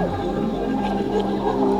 何?